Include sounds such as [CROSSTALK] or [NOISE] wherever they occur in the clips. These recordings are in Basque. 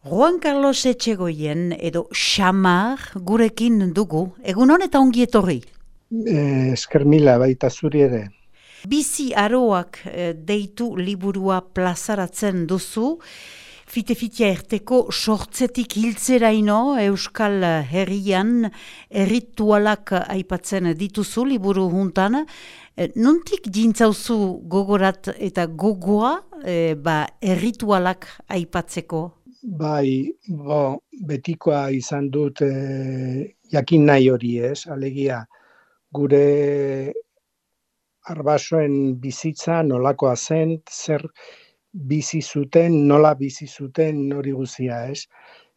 Juan Carlos Etxegoien edo Xamar gurekin dugu, egun honetan ongi etorri? Eh, esker mila baita zuri ere. Bizi aroak eh, deitu liburua plazaratzen duzu, fite-fitea erteko sortzetik hiltzeraino Euskal Herrian erritualak aipatzen dituzu liburu juntan. Eh, nuntik jintzauzu gogorat eta gogoa eh, ba, erritualak aipatzeko? Bai, bo, betikoa izan dut e, jakin nahi hori ez, alegia gure arbasoen bizitza nolakoa zen, zer bizi zuten, nola bizi zuten hori guzia ez.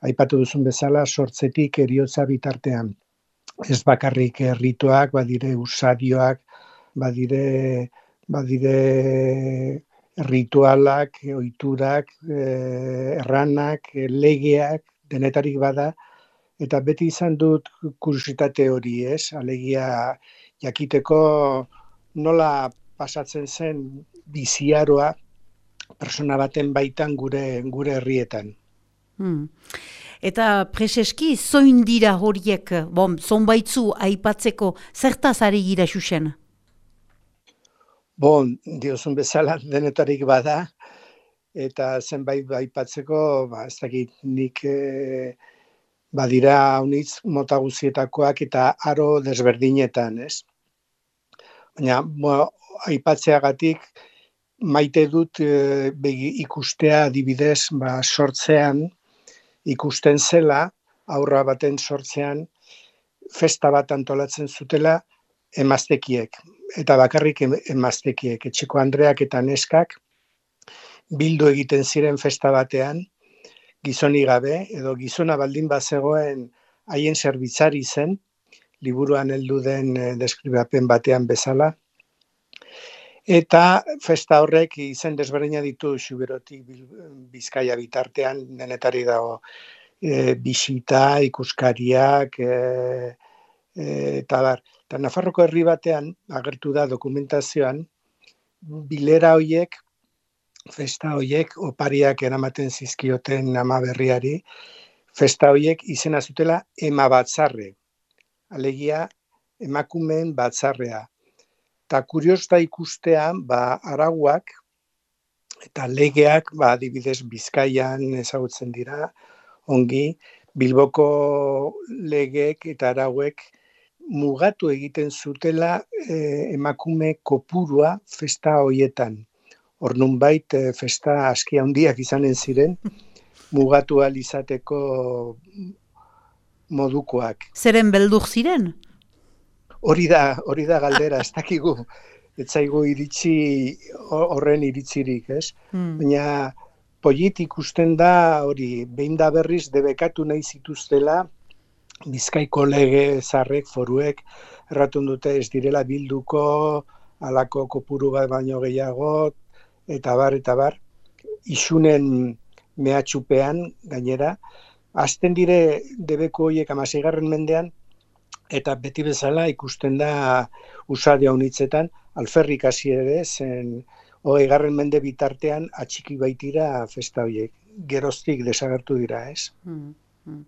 Aipatu duzun bezala sortzetik eriotza bitartean. Ez bakarrik errituak, badire usadioak, badire, badire ritualak, ohiturak, e, erranak, e, legeak, denetarik bada, eta beti izan dut kursitate hori, ez? Alegia jakiteko nola pasatzen zen biziaroa persona baten baitan gure gure herrietan. Hmm. Eta preseski, zoin dira horiek, bom, zonbaitzu aipatzeko, zertaz ari gira xuxen? Bon, diozun bezala [LAUGHS] denetarik bada, eta zenbait baipatzeko, ba, ez dakit nik e, badira unitz mota guzietakoak eta aro desberdinetan, ez? Baina, bo, aipatzeagatik, maite dut e, ikustea adibidez ba, sortzean, ikusten zela, aurra baten sortzean, festa bat antolatzen zutela, emaztekiek, eta bakarrik emaztekiek, etxeko Andreak eta neskak, bildu egiten ziren festa batean, gizoni gabe, edo gizona baldin bazegoen haien zerbitzari zen, liburuan heldu den eh, deskribapen batean bezala, eta festa horrek izen desberdina ditu xuberotik bizkaia bitartean, denetari dago e, bisita, ikuskariak, e, eta bar, eta Nafarroko herri batean agertu da dokumentazioan bilera hoiek festa hoiek opariak eramaten zizkioten ama berriari festa hoiek izena zutela ema batzarre. Alegia emakumeen batzarrea. Eta kuriosta ikustean ba araguak eta legeak ba adibidez Bizkaian ezagutzen dira ongi Bilboko legeek eta arauek mugatu egiten zutela e, emakume kopurua festa hoietan. Hor bait e, festa aski handiak izanen ziren, [LAUGHS] mugatu izateko modukoak. Zeren beldur ziren? Hori da, hori da galdera, ez dakigu, ez zaigu iritsi horren iritzirik, ez? Hmm. Baina politik ikusten da hori, behin da berriz debekatu nahi zituztela, Bizkaiko lege zarrek foruek erratun dute ez direla bilduko alako kopuru bat baino gehiago eta bar eta bar isunen mehatxupean gainera hasten dire debeko hoiek 16. mendean eta beti bezala ikusten da usadio unitzetan alferrik hasi ere zen 20. mende bitartean atxiki baitira festa hoiek geroztik desagertu dira, ez? Hmm, hmm.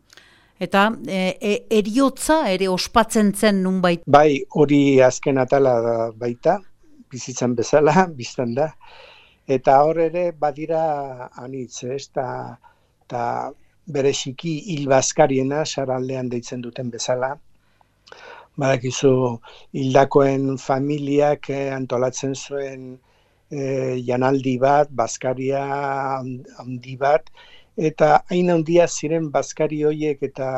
Eta e, e, eriotza ere ospatzen zen nunbait. Bai, hori azken atala da baita, bizitzan bezala, [LAUGHS] biztan da. Eta hor ere badira anitz, ez, eta, eta bere xiki hilbazkariena saraldean deitzen duten bezala. Badakizu hildakoen familiak eh, antolatzen zuen eh, janaldi bat, bazkaria handi bat, eta hain handia ziren bazkari hoiek eta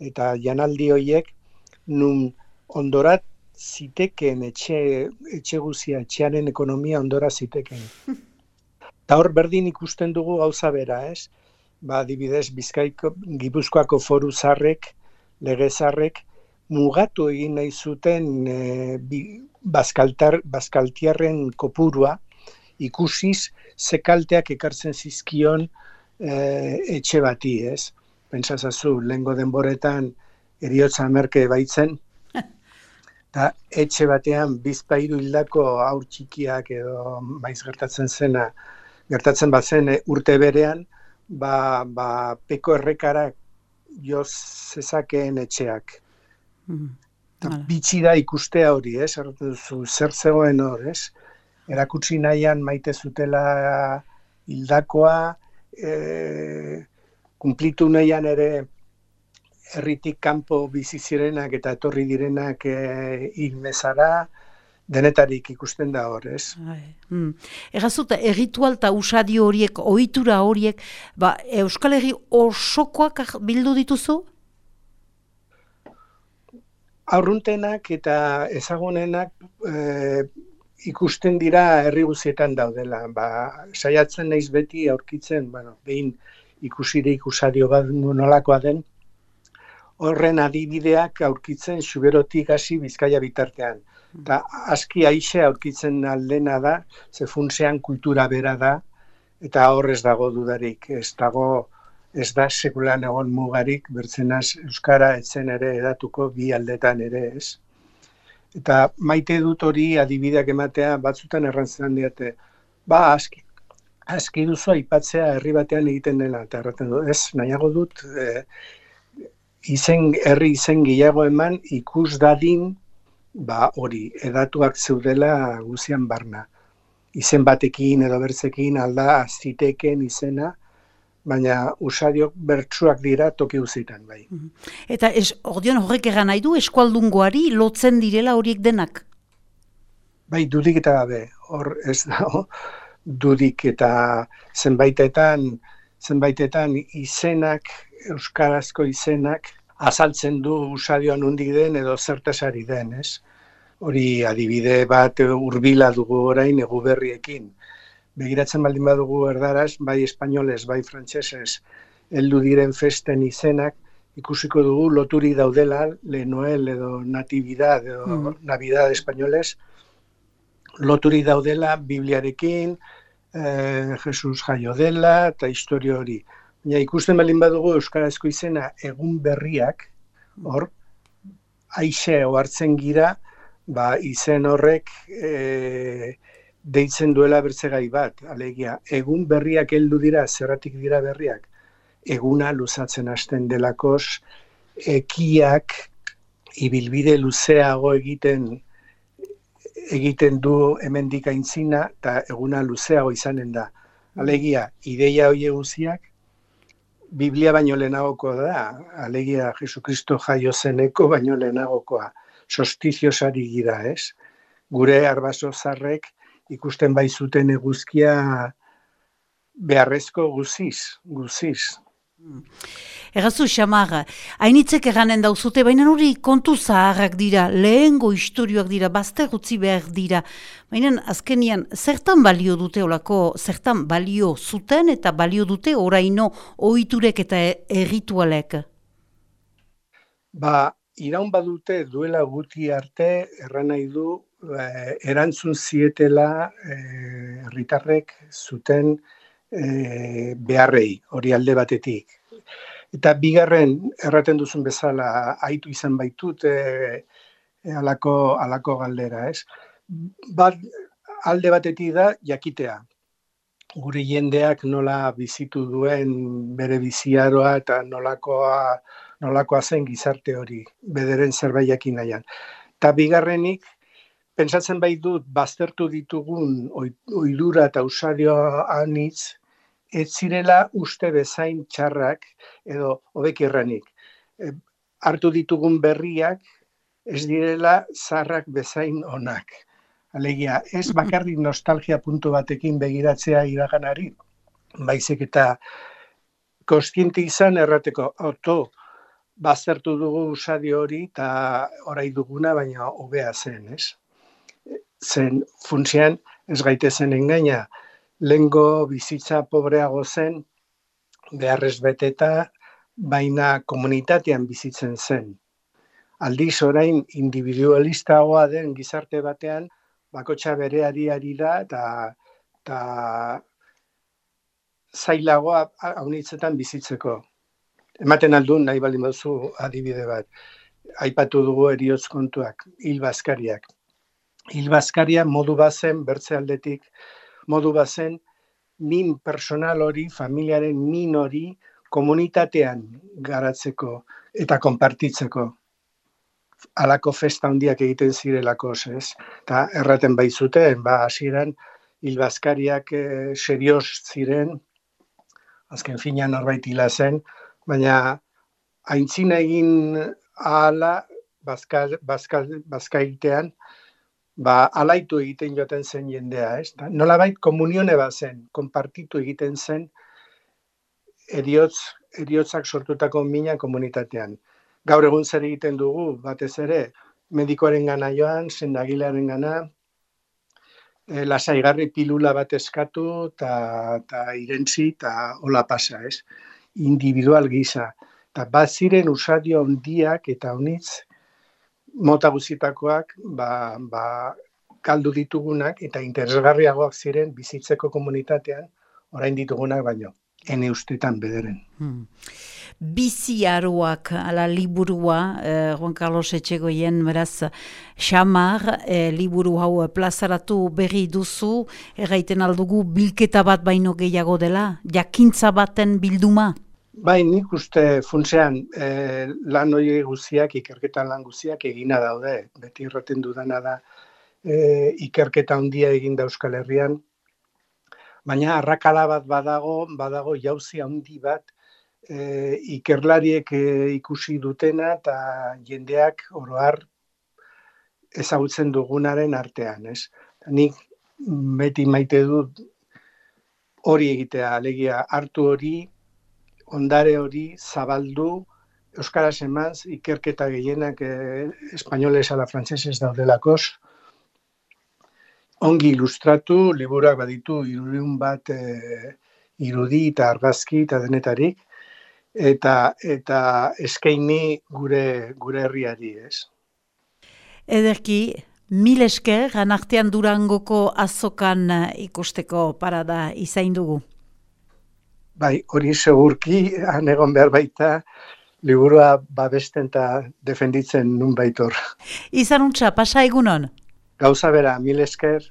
eta janaldi hoiek nun ondorat ziteken etxe etxe guzia etxearen ekonomia ondora ziteken. [LAUGHS] Ta hor berdin ikusten dugu gauza bera, ez? Ba, adibidez Bizkaiko Gipuzkoako foru zarrek, lege zarrek mugatu egin nahi zuten e, bazkaltar bazkaltiarren kopurua ikusiz zekalteak ekartzen zizkion e, etxe bati, ez? Pentsazazu, lehengo denboretan eriotza merke baitzen, [LAUGHS] eta etxe batean bizpairu hildako aur txikiak edo maiz gertatzen zena, gertatzen bazen e, urte berean, ba, ba peko errekara jo zezakeen etxeak. Mm. Bitsi da ikustea hori, ez? zer zegoen hor, ez? Erakutsi nahian maite zutela hildakoa, e, kumplitu nahian ere herritik kanpo bizi zirenak eta etorri direnak e, ilmezara, denetarik ikusten da hor, ez? Hmm. Egazuta, erritual eta usadio horiek, ohitura horiek, ba, Euskal Herri osokoak bildu dituzu? Aurruntenak eta ezagunenak e, ikusten dira herri guzietan daudela. Ba, saiatzen naiz beti aurkitzen, bueno, behin ikusirik usadio bat nolakoa den, horren adibideak aurkitzen xuberotik hasi bizkaia bitartean eta aski aixe aurkitzen aldena da, ze funtzean kultura bera da, eta horrez dago dudarik, ez dago, ez da sekulan egon mugarik, bertzenaz Euskara etzen ere edatuko bi aldetan ere ez. Eta maite dut hori adibideak ematea batzutan errantzen diate, ba aski, aski duzu aipatzea herri batean egiten dela, eta erraten du, ez, nahiago dut, e, izen, herri izen gehiago eman ikus dadin ba hori edatuak zeudela guzian barna. Izen batekin edo bertzekin alda aziteken izena, baina usadiok bertsuak dira toki uzitan, bai. Mhm. Eta es, ordion horrek egan nahi du eskualdungoari lotzen direla horiek denak? Bai, dudik eta gabe, hor ez da, dudik eta zenbaitetan, zenbaitetan izenak, euskarazko izenak, azaltzen du usadioan undik den edo zertasari den, ez? Hori adibide bat hurbila dugu orain egu berriekin. Begiratzen baldin badugu erdaraz, bai espainoles, bai frantsesez, heldu diren festen izenak, ikusiko dugu loturi daudela, le Noel edo Natividad edo mm. Navidad espainoles, loturi daudela Bibliarekin, eh, Jesus jaio dela, eta historio hori. Ja, ikusten balin badugu Euskarazko izena egun berriak, hor, aixe hartzen gira, ba, izen horrek e, deitzen duela bertzegai bat, alegia, egun berriak heldu dira, zerratik dira berriak, eguna luzatzen hasten delakos, ekiak, ibilbide luzeago egiten egiten du hemendik aintzina eta eguna luzeago izanen da. Alegia, ideia hori guziak Biblia baino lehenagokoa da, alegia Jesucristo jaio zeneko baino lehenagokoa, sostiziosari gira, ez? Gure arbaso zarrek ikusten bai zuten eguzkia beharrezko guziz, guziz. Egazu, xamarra, hainitzek eganen dauzute, baina hori kontu zaharrak dira, lehengo historioak dira, bazter utzi behar dira. Baina azkenian, zertan balio dute olako, zertan balio zuten eta balio dute oraino ohiturek eta erritualek? Ba, iraun badute duela guti arte, erran nahi du, erantzun zietela eh, herritarrek zuten e, beharrei, hori alde batetik. Eta bigarren, erraten duzun bezala, aitu izan baitut e, e, alako, alako galdera, ez? Bat, alde batetik da, jakitea. Gure jendeak nola bizitu duen bere biziaroa eta nolakoa, nolakoa zen gizarte hori, bederen zerbait jakin nahian. Eta bigarrenik, pentsatzen bai dut baztertu ditugun oidura eta usadioa anitz ez zirela uste bezain txarrak edo hobekirranik. E, hartu ditugun berriak ez direla zarrak bezain onak. Alegia, ez bakarrik nostalgia puntu batekin begiratzea iraganari, baizik eta kostienti izan errateko auto bazertu dugu usadi hori eta orai duguna baina hobea zen, ez? Zen funtzian ez gaitezen engaina, lengo bizitza pobreago zen, beharrez beteta, baina komunitatean bizitzen zen. Aldiz orain individualistagoa den gizarte batean, bakotxa bere ari da, eta, eta zailagoa haunitzetan bizitzeko. Ematen aldun nahi baldin baduzu adibide bat. Aipatu dugu eriotz kontuak, hil bazkariak. Hil bazkaria modu bazen, bertze aldetik, modu bazen min personal hori, familiaren min hori, komunitatean garatzeko eta konpartitzeko alako festa handiak egiten zirelako, ez? Eta erraten baitzuten, ba, hasieran hilbazkariak e, serioz ziren, azken fina norbait hila zen, baina aintzina egin ala bazkal, bazkal, bazkaitean, ba, alaitu egiten joten zen jendea, ez? Da, nolabait komunione bat zen, konpartitu egiten zen eriotz, eriotzak sortutako mina komunitatean. Gaur egun zer egiten dugu, batez ere, medikoaren gana joan, zendagilaren gana, e, lasaigarri pilula bat eskatu eta irentzi eta hola pasa, ez? Individual gisa. Eta bat ziren usadio handiak eta honitz mota guzitakoak ba, ba, kaldu ditugunak eta interesgarriagoak ziren bizitzeko komunitatean orain ditugunak baino ene ustetan bederen. Hmm. Bizi aroak, ala liburua, eh, Juan Carlos Etxegoien, beraz, xamar, eh, liburu hau plazaratu berri duzu, erraiten aldugu bilketa bat baino gehiago dela, jakintza baten bilduma? Bai, nik uste funtzean eh, lan hori guziak, ikerketa lan guziak egina daude, beti erraten dudana da, eh, ikerketa handia egin da Euskal Herrian, baina arrakala bat badago, badago jauzi handi bat e, ikerlariek e, ikusi dutena eta jendeak oroar ezagutzen dugunaren artean, ez? Nik beti maite dut hori egitea, alegia hartu hori, ondare hori, zabaldu, Euskaraz emaz, ikerketa gehienak eh, espainoles ala frantzesez daudelakos, ongi ilustratu, liburuak baditu irudun bat e, irudi eta argazki eta denetarik, eta eta eskaini gure gure herriari, ez. Ederki, mil esker, anartean durangoko azokan eh, ikusteko parada izain dugu. Bai, hori segurki, anegon behar baita, liburua babesten eta defenditzen nun baitor. Izan untxa, pasa egunon? Gauza bera, mil esker.